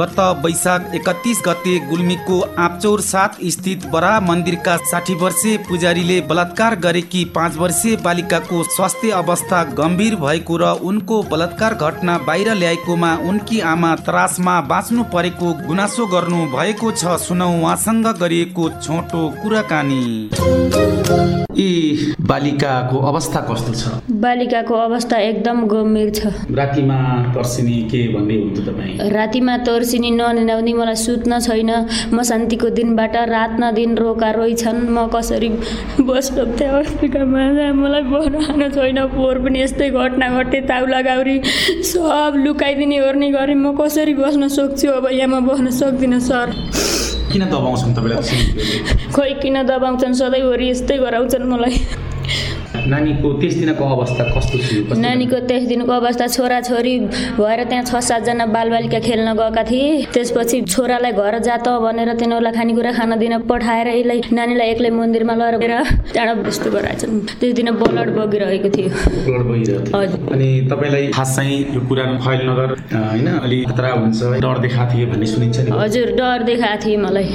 गत वैशाख एकतिस गते गुल्मीको आँपचौर सात स्थित बरा मन्दिरका साठी वर्षीय पुजारीले बलात्कार गरेकी पाँच वर्षीय बालिकाको स्वास्थ्य अवस्था गम्भीर भएको र उनको बलात्कार घटना बाहिर ल्याएकोमा उनकी आमा त्रासमा बाँच्नु परेको गुनासो गर्नु भएको छ सुनौ उहाँसँग गरिएको छोटो कुराकानी। यी बालिकाको अवस्था कस्तो छ? बालिकाको अवस्था एकदम गम्भीर छ। रातिमा तर्सिने के भन्ने हुन्थ्यो तपाईँ? रातिमा तर्सिनी ननिनाउने मलाई सुत्न छैन। म शान्तिको दिनबाट रात न दिन रोका रोइ छन् म कसरी बस्नु अफ्रिकामा? मलाई बनाउन छैन पोहोर पनि यस्तै घटना घटे ताउ लगाउरी सब लुकाइदिने ओर्ने गरेँ म कसरी बस्न सक्छु? अब यहाँ म बस्न सक्दिनँ सर। किन दबाउँछन् तपाईँलाई खोइ किन दबाउँछन्? सधैँभरि यस्तै गराउँछन् मलाई। नानीको त्यस दिनको अवस्था कस्तो थियो? नानीको त्यस दिनको अवस्था छोराछोरी भएर त्यहाँ छ सातजना बालबालिका खेल्न गएका थिए। त्यसपछि छोरालाई घर जा त भनेर तिनीहरूलाई खानेकुरा खान दिन पठाएर यसलाई नानीलाई एक्लै मन्दिरमा लगेर त्यहाँबाट यस्तो गराएछन्। त्यस दिन ब्लड बगिरहेको थियो। ब्लड बगिरहेको थियो। हजुर। अनि तपाईँलाई खास चाहिँ यो कुरा फैल नगर होइन अलि खतरा हुन्छ डर देखाएको थियो भन्ने सुनिन्छ नि? हजुर डर देखाएको थिएँ मलाई?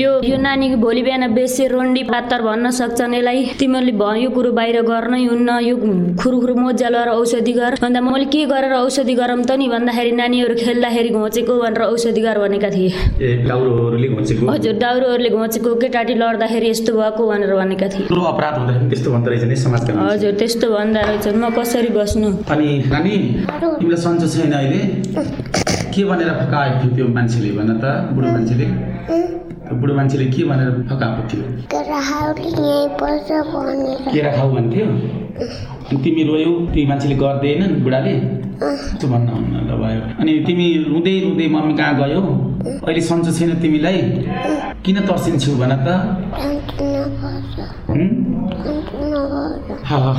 यो यो नानी भोलि बिहान बेसी रोन्डी पात्तर भन्न सक्छन् यसलाई। तिमीहरूले भ- यो कुरो बाहिर गर्नै हुन्न यो खुरुखुरु मोजा लगाएर औषधि गर भन्दा मैले के गरेर औषधि गरौँ त नि भन्दाखेरि नानीहरू खेल्दाखेरि घोचेको भनेर औषधि गर भनेका थिए हजुर दाउरोहरूले घोचेको केटाटी लड्दाखेरि यस्तो भएको भनेर भनेका थिए रहेछ। हजुर त्यस्तो भन्दा रहेछन् म कसरी बस्नु? अनि नानी तिमीलाई सन्चो छैन अहिले? के भनेर फकाएको थियो त्यो मान्छेले भन त बुढो मान्छेले? बुढो मान्छेले के भनेर फकाएको थियो केरा खाऊ भन्थ्यो? अनि तिमी रोयौ ती मान्छेले गर्दैन बुढाले? त्यो भन्न हुन्न ल भयो। अनि तिमी रुँदै रुँदै मम्मी कहाँ गयौ? अहिले सन्चो छैन तिमीलाई? किन तर्सिन्छौ भन त?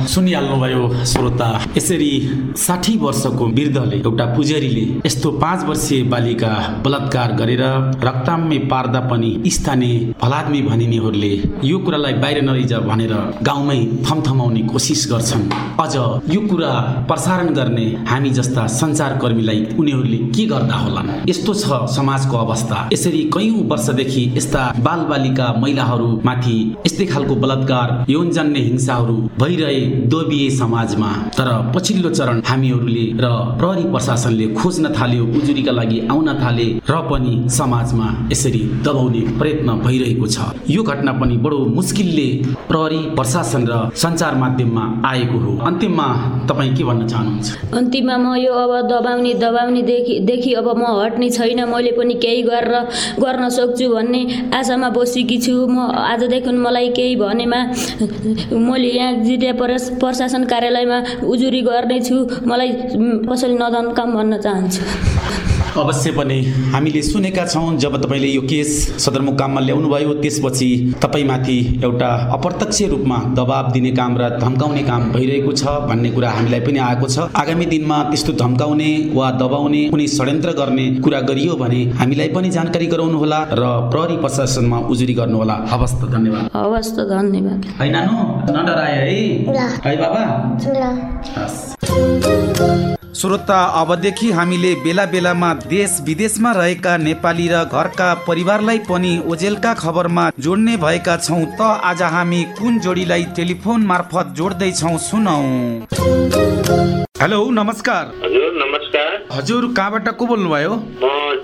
सुनिहाल्नुभयो श्रोता। यसरी साठी वर्षको वृद्धले एउटा पुजारीले यस्तो पाँच वर्षीय बालिका बलात्कार गरेर रक्ताम्य पार्दा पनि स्थानीय भलाद्मी भनिनेहरूले यो कुरालाई बाहिर नलैज भनेर गाउँमै थमथमाउने कोसिस गर्छन्। अझ यो कुरा प्रसारण गर्ने हामी जस्ता सञ्चारकर्मीलाई उनीहरूले के गर्दा होलान्? यस्तो छ समाजको अवस्था। यसरी कैयौँ वर्षदेखि यस्ता बालबालिका महिलाहरूमाथि यस्तै खालको बलात्कार यौनजन्य हिंसाहरू भइरहे दोबिए समाजमा। तर पछिल्लो चरण हामीहरूले र प्रहरी प्रशासनले खोज्न थाल्यो उजुरीका लागि आउन थाले र पनि समाजमा यसरी दबाउने प्रयत्न भइरहेको छ। यो घटना पनि बडो मुस्किलले प्रहरी प्रशासन र सञ्चार माध्यममा आएको हो। अन्तिममा तपाईँ के भन्न चाहनुहुन्छ? अन्तिममा म यो अब दबाउने दबाउने देखि अब म हट्ने छैन। मैले पनि केही गरेर गर्न सक्छु भन्ने आशामा बसेकी छु। म आजदेखि मलाई केही भनेमा मैले यहाँ प्रस प्रशासन कार्यालयमा उजुरी गर्नेछु। मलाई कसैले नदनकाम भन्न चाहन्छु। अवश्य पनि हामीले सुनेका छौँ जब तपाईँले यो केस सदरमुकाममा ल्याउनु भयो त्यसपछि तपाईँमाथि एउटा अप्रत्यक्ष रूपमा दबाब दिने काम र धम्काउने काम भइरहेको छ भन्ने कुरा हामीलाई पनि आएको छ। आगामी दिनमा त्यस्तो धम्काउने वा दबाउने कुनै षड्यन्त्र गर्ने कुरा गरियो भने हामीलाई पनि जानकारी गराउनुहोला र प्रहरी प्रशासनमा उजुरी गर्नुहोला। हवस् त धन्यवाद। हवस् त धन्यवाद। है नानु नडराए है। है बाबा? श्रोता अबदेखि हामीले बेला बेलामा देश विदेशमा रहेका नेपाली र घरका परिवारलाई पनि ओजेलका खबरमा जोड्ने भएका छौँ त आज हामी कुन जोडीलाई टेलिफोन मार्फत जोड्दैछौँ सुनौ। हेलो नमस्कार। हजुर नमस्कार। हजुर कहाँबाट को बोल्नुभयो?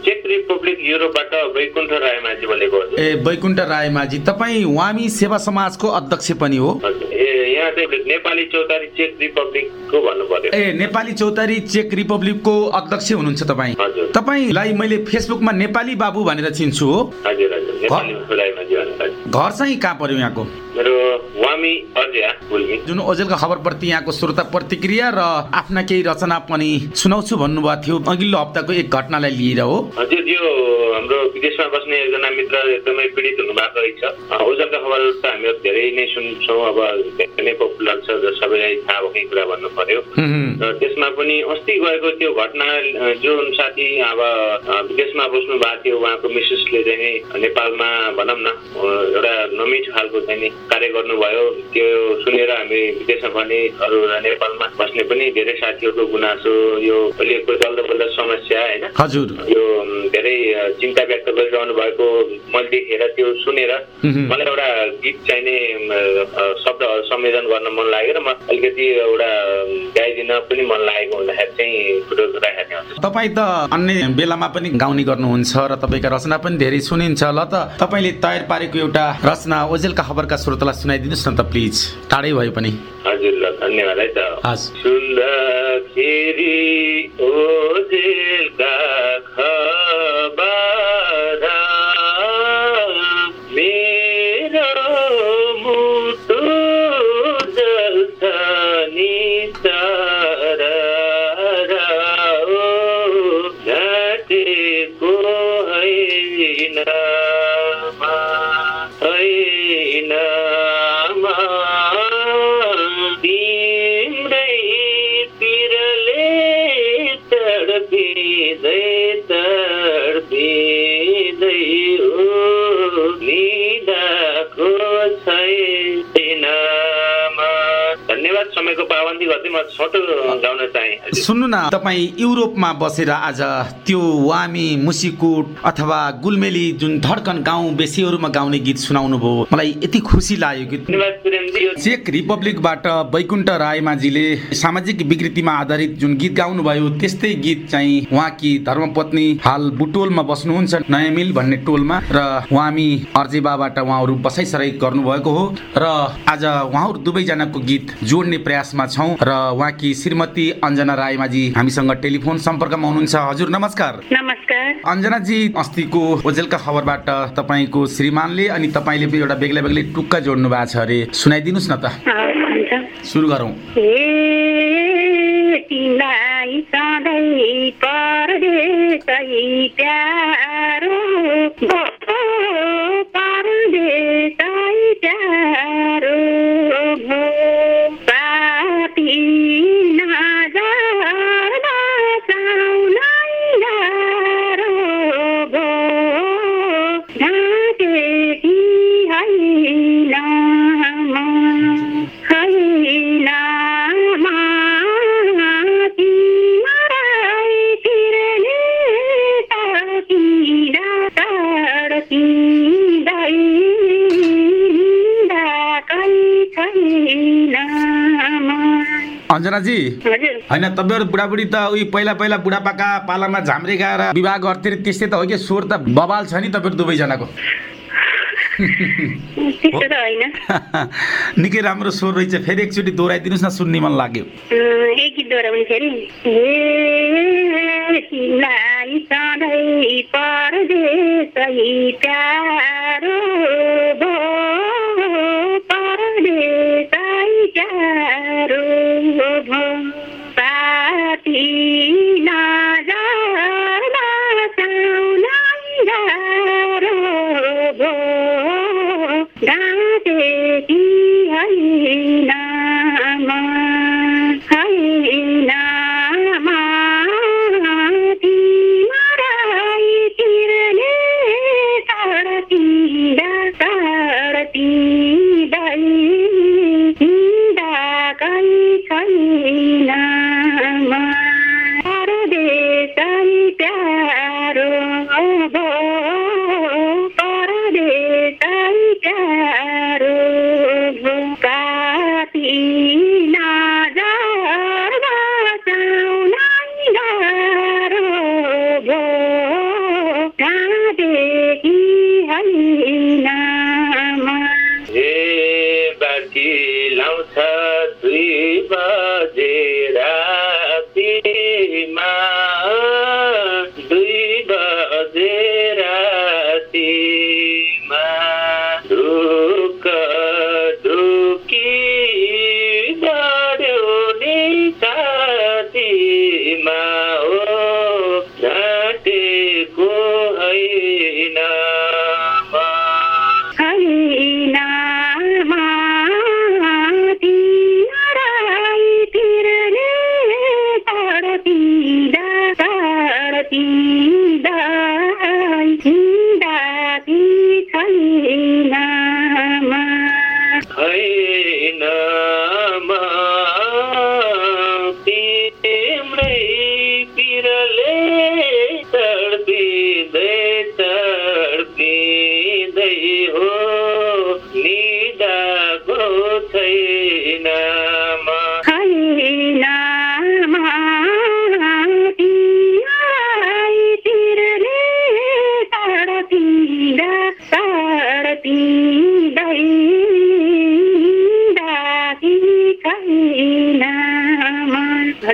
चेक रिपब्लिक युरोपबाट वैकुण्ठ रायमाझी बोलेको ए बैकुण्ठ रायमाझी। तपाईँ वामी सेवा समाजको अध्यक्ष पनि हो। यहाँ चाहिँ नेपाली चौतारी चेक रिपब्लिकको भन्नु पर्यो ए नेपाली चौतारी चेक रिपब्लिकको अध्यक्ष हुनुहुन्छ तपाईँ। हजुर। तपाईँलाई मैले फेसबुकमा नेपाली बाबु भनेर चिन्छु हो। हजुर हजुर। घर चाहिँ कहाँ पर्यो यहाँको? मेरो जुन ओजेलको खबरप्रति यहाँको श्रोता प्रतिक्रिया र आफ्ना केही रचना पनि सुनाउँछु भन्नुभएको थियो अघिल्लो हप्ताको एक घटनालाई लिएर हो। हजुर यो हाम्रो विदेशमा बस्ने एकजना मित्र एकदमै पीडित हुनुभएको रहेछ। ओजलका खबरहरू त हामीहरू धेरै नै सुन्छौँ अब नै पपुलर छ र सबैलाई थाहा भएकै कुरा भन्नु पर्यो। र त्यसमा पनि अस्ति गएको त्यो घटना जुन साथी अब विदेशमा बस्नु भएको थियो उहाँको मिसेसले चाहिँ नेपालमा भनौँ न एउटा नमिठो खालको चाहिँ कार्य गर्नुभयो त्यो सुनेर हामी विदेशमा पनि अरू नेपालमा बस्ने पनि धेरै साथीहरूको गुनासो यो अहिलेको जल्दो बल्दो समस्या होइन? हजुर। यो धेरै चिन्ता व्यक्त गरिरहनु भएको मैले देखेर त्यो सुनेर मलाई एउटा गीत चाहिने शब्दहरू संयोजन गर्न मन लाग्यो र म अलिकति एउटा गाइदिन पनि मन लागेको हुँदाखेरि चाहिँ तपाईँ त अन्य बेलामा पनि गाउने गर्नुहुन्छ र तपाईँका रचना पनि धेरै सुनिन्छ। ल त तपाईँले तयार पारेको एउटा रचना ओजेलका खबरका श्रोतालाई सुनाइदिनुहोस् न त प्लिज। टाढै भए पनि। हजुर ल धन्यवाद है त। सुन्दाखेरि समयको पाबन्दी गर्दै म गाउन चाहेँ। सुन्नु न तपाईँ युरोपमा बसेर आज त्यो वामी मुसिकुट अथवा गुलमेली जुन धड्कन गाउँ बेसीहरूमा गाउने गीत सुनाउनु भयो मलाई यति खुसी लाग्यो कि चेक रिपब्लिकबाट वैकुण्ठ रायमाझीले सामाजिक विकृतिमा आधारित जुन गीत गाउनुभयो त्यस्तै गीत चाहिँ उहाँकी धर्मपत्नी हाल बुटोलमा बस्नुहुन्छ नयाँ मिल भन्ने टोलमा र वामी अर्जेबाबाट उहाँहरू बसाइसराई गर्नुभएको हो र आज उहाँहरू दुवैजनाको गीत जोड्ने प्रयासमा छौँ र उहाँकी श्रीमती अञ्जना रायमाझी हामीसँग टेलिफोन सम्पर्कमा हुनुहुन्छ। हजुर नमस्कार। नमस्कार। अञ्जनाजी अस्तिको ओजेलका खबरबाट तपाईँको श्रीमानले अनि तपाईँले पनि एउटा बेग्लै बेग्लै टुक्का जोड्नु भएको छ अरे सुनाइदिनुहोस् न त। सुरु गरौँ। तिमीलाई सधैँ परदेशै प्यारो अञ्जनाजी। होइन तपाईँहरू बुढाबुढी त उही पहिला पहिला बुढापाका पालामा झाम्रे गाएर विवाह गर्थे अरे त्यस्तै त हो कि? स्वर त बबाल छ नि तपाईँहरू दुवैजनाको। निकै राम्रो स्वर रहेछ फेरि एकचोटि दोहोऱ्याइदिनुहोस् न सुन्ने मन लाग्यो। एक होइन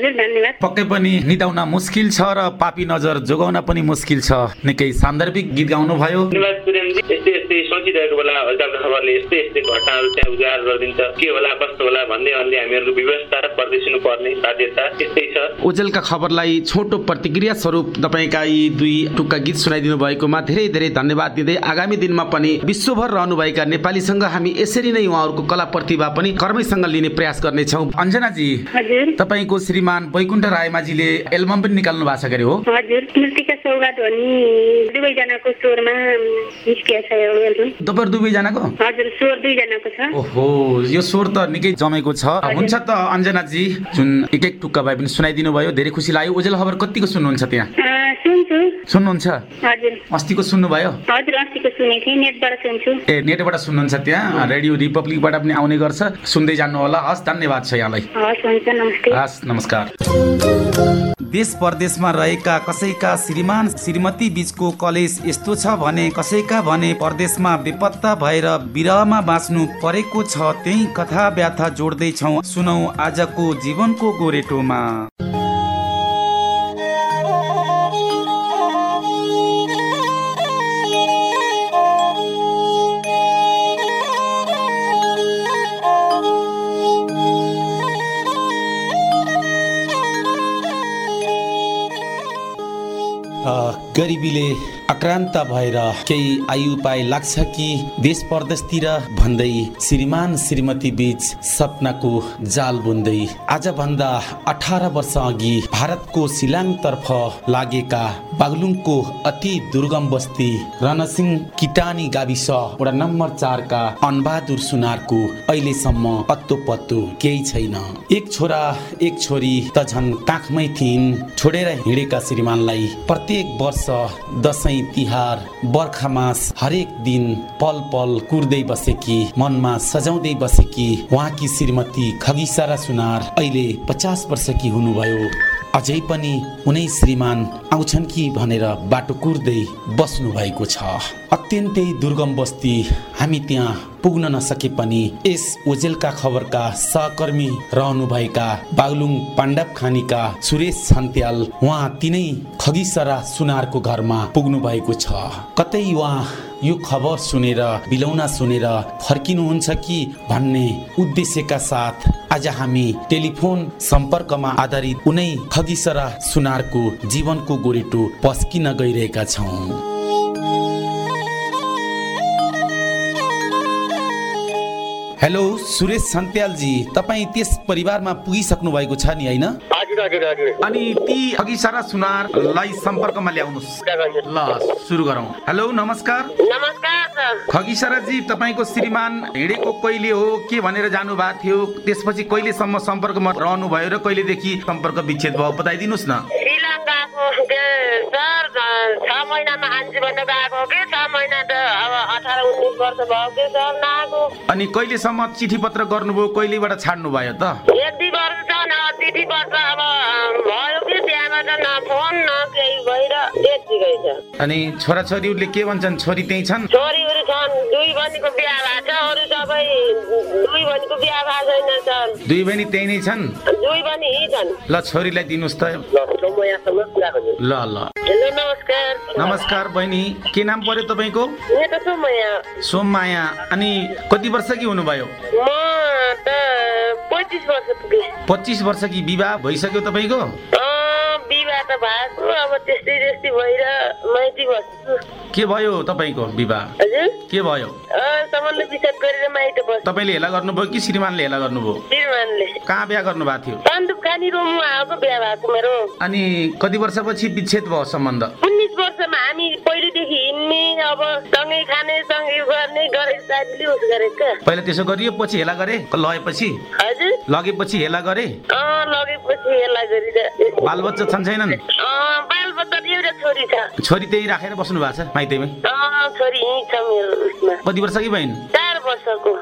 पक्कै पनि निदाउन मुस्किल छ र पापी नजर जोगाउन पनि मुस्किल छ। निकै सान्दर्भिक गीत गाउनु भयो धन्यवाद प्रेमजी। यस्तै यस्तै सोचिरहेको बेला अहिलेको खबरले यस्तै यस्तै घटनाहरू त्यहाँ उजागर गरिदिन्छ। के होला कस्तो होला भन्दै भन्दै हामीहरूको व्यवस्था र पर्दैसिनु पर्ने बाध्यता त्यस्तै छ। ओजेलका खबरलाई छोटो प्रतिक्रिया स्वरूप तपाईँका यी दुई टुक्का गीत सुनाइदिनु भएकोमा धेरै धेरै धन्यवाद दिँदै आगामी दिनमा पनि विश्वभर रहनुभएका नेपालीसँग हामी यसरी नै उहाँहरूको कला प्रतिभा पनि कर्मैसँग लिने प्रयास गर्नेछौँ। अञ्जनाजी हजुर। तपाईँको श्रीमान वैकुण्ठ रायमाझीले एल्बम पनि निकाल्नु भएको छ के अरे हो। हजुर सौगात भनी दुवैजनाको स्वरमा निस्किया छ तपाईँहरू दुवैजनाको? हजुर स्वर दुईजनाको छ। ओहो यो स्वर त निकै जमेको छ। हुन्छ त अञ्जनाजी जुन एक एक टुक्का भए पनि सुनाइदिनु भयो धेरै खुसी लाग्यो। ओजेल खबर कतिको सुन्नुहुन्छ त्यहाँ? सुन्नुहुन्छ? अस्तिको सुन्नुभयो? ए नेटबाट सुन्नुहुन्छ त्यहाँ? रेडियो रिपब्लिकबाट पनि आउने गर्छ। सुन्दै जानु होला हस् धन्यवाद छ यहाँलाई। हस् नमस्कार। देश परदेशमा रहेका कसैका श्रीमान श्रीमती बीचको कलेज यस्तो छ भने कसैका भने परदेशमा बेपत्ता भएर विरहमा बाँच्नु परेको छ त्यही कथा व्याथा जोड्दैछौ सुनौ आजको जीवनको गोरेटोमा। गरिबीले आक्रान्त भएर केही आयु उपाय लाग्छ कि देश परदेशतिर भन्दै श्रीमान श्रीमती बीच सपनाको जाल बुन्दै आजभन्दा अठार वर्ष अघि भारतको सिलाङतर्फ लागेका बागलुङको अति दुर्गम बस्ती रणसिंह किटानी गाविस वडा नम्बर चारका अनबहादुर सुनारको अहिलेसम्म पत्तो पत्तो केही छैन। एक छोरा एक छोरी त झन् काखमै थिइन्। छोडेर हिँडेका श्रीमानलाई प्रत्येक वर्ष दसैँ तिहार बर्खामास हरेक दिन पल पल कुर्दै बसेकी मनमा सजाउँदै बसेकी उहाँकी श्रीमती खगिसारा सुनार अहिले पचास वर्षकी हुनुभयो। अझै पनि उनै श्रीमान आउँछन् कि भनेर बाटो कुर्दै बस्नु भएको छ। अत्यन्तै दुर्गम बस्ती। हामी त्यहाँ पुग्न नसके पनि यस ओजेलका खबरका सहकर्मी रहनुभएका बागलुङ पाण्डव खानीका सुरेश छन्त्याल उहाँ तिनै खगिसरा सुनारको घरमा पुग्नु भएको छ। कतै उहाँ यो खबर सुनेर बिलौना सुनेर फर्किनुहुन्छ कि भन्ने उद्देश्यका साथ आज हामी टेलिफोन सम्पर्कमा आधारित उनै खगिसरा सुनारको जीवनको गोरेटो पस्किन गइरहेका छौँ। हेलो सुरेश सन्त्यालजी तपाईँ त्यस परिवारमा पुगिसक्नु भएको छ नि होइन? अनि ती अघि सारा सुनारलाई सम्पर्कमा ल्याउनुहोस्। ल सुरु गरौँ। हेलो नमस्कार। नमस्कार सर। खगिसराजी तपाईँको श्रीमान हिँडेको कहिले हो के भनेर जानु भएको थियो त्यसपछि कहिलेसम्म सम्पर्कमा रहनु भयो र कहिलेदेखि सम्पर्क विच्छेद भयो बताइदिनुहोस् न। श्रीलङ्काको के सर छ महिनामा आन्जी बन्न गएको कि छ महिना त अब अठार उन्नाइस वर्ष भयो कि सर नआएको अनि कहिलेसम्म चिठी पत्र गर्नुभयो कहिलेबाट छाड्नु भयो त? एक दुई वर्ष छ न तिथि वर्ष अब भयो कि त्यहाँबाट न फोन न केही भएर त्यतिकै छ अनि छोराछोरीहरूले के भन्छन्? छोरी त्यही छन्? छोरीहरू छन्। दुई बहिनीको बिहा भएको छ। अरू सबै दुई बहिनीको बिहा भएको छैन। दुई बहिनी त्यही नै छन्? दुई बहिनी यही छन्। ल छोरीलाई दिनुहोस् त। ल ल ल। हेलो नमस्कार। नमस्कार बहिनी। के नाम पर्यो तपाईँको? त यहाँ सोममाया अनि कति वर्षकी हुनुभयो? म त पैँतिस वर्ष पुगेँ पच्चिस वर्ष कि विवाह भइसक्यो तपाईँको? अँ, विवाह त भएको अब त्यस्तै त्यस्तै भएर माइती बस्छु। के भयो तपाईँको विवाह? के भयो? सम्बन्ध विच्छेद गरेर माइत बस्छु। तपाईँले हेला गर्नुभयो कि श्रीमानले हेला गर्नुभयो? श्रीमानले। कहाँ बिहा गर्नु भएको थियो? सन्दुप खानी रुम आएको बिहा भएको मेरो। अनि कति वर्षपछि विच्छेद भयो सम्बन्ध? वर्षमा हामी पहिलेदेखि हिँड्ने अब सँगै खाने सँगै गर्ने गरे साथीले उस गरेको पहिला त्यसो गरियो पछि हेला गरे लगेपछि हजुर। लगेपछि हेला गरे? अँ लगेपछि गरेर बालबच्चा छन् छैनन्? अँ, बालबच्चा एउटा छोरी छ। छोरी त्यही राखेर बस्नु भएको छ माइतैमै? अँ, छोरी यहीँ छ मेरो उसमा। कति वर्ष कि बहिनी?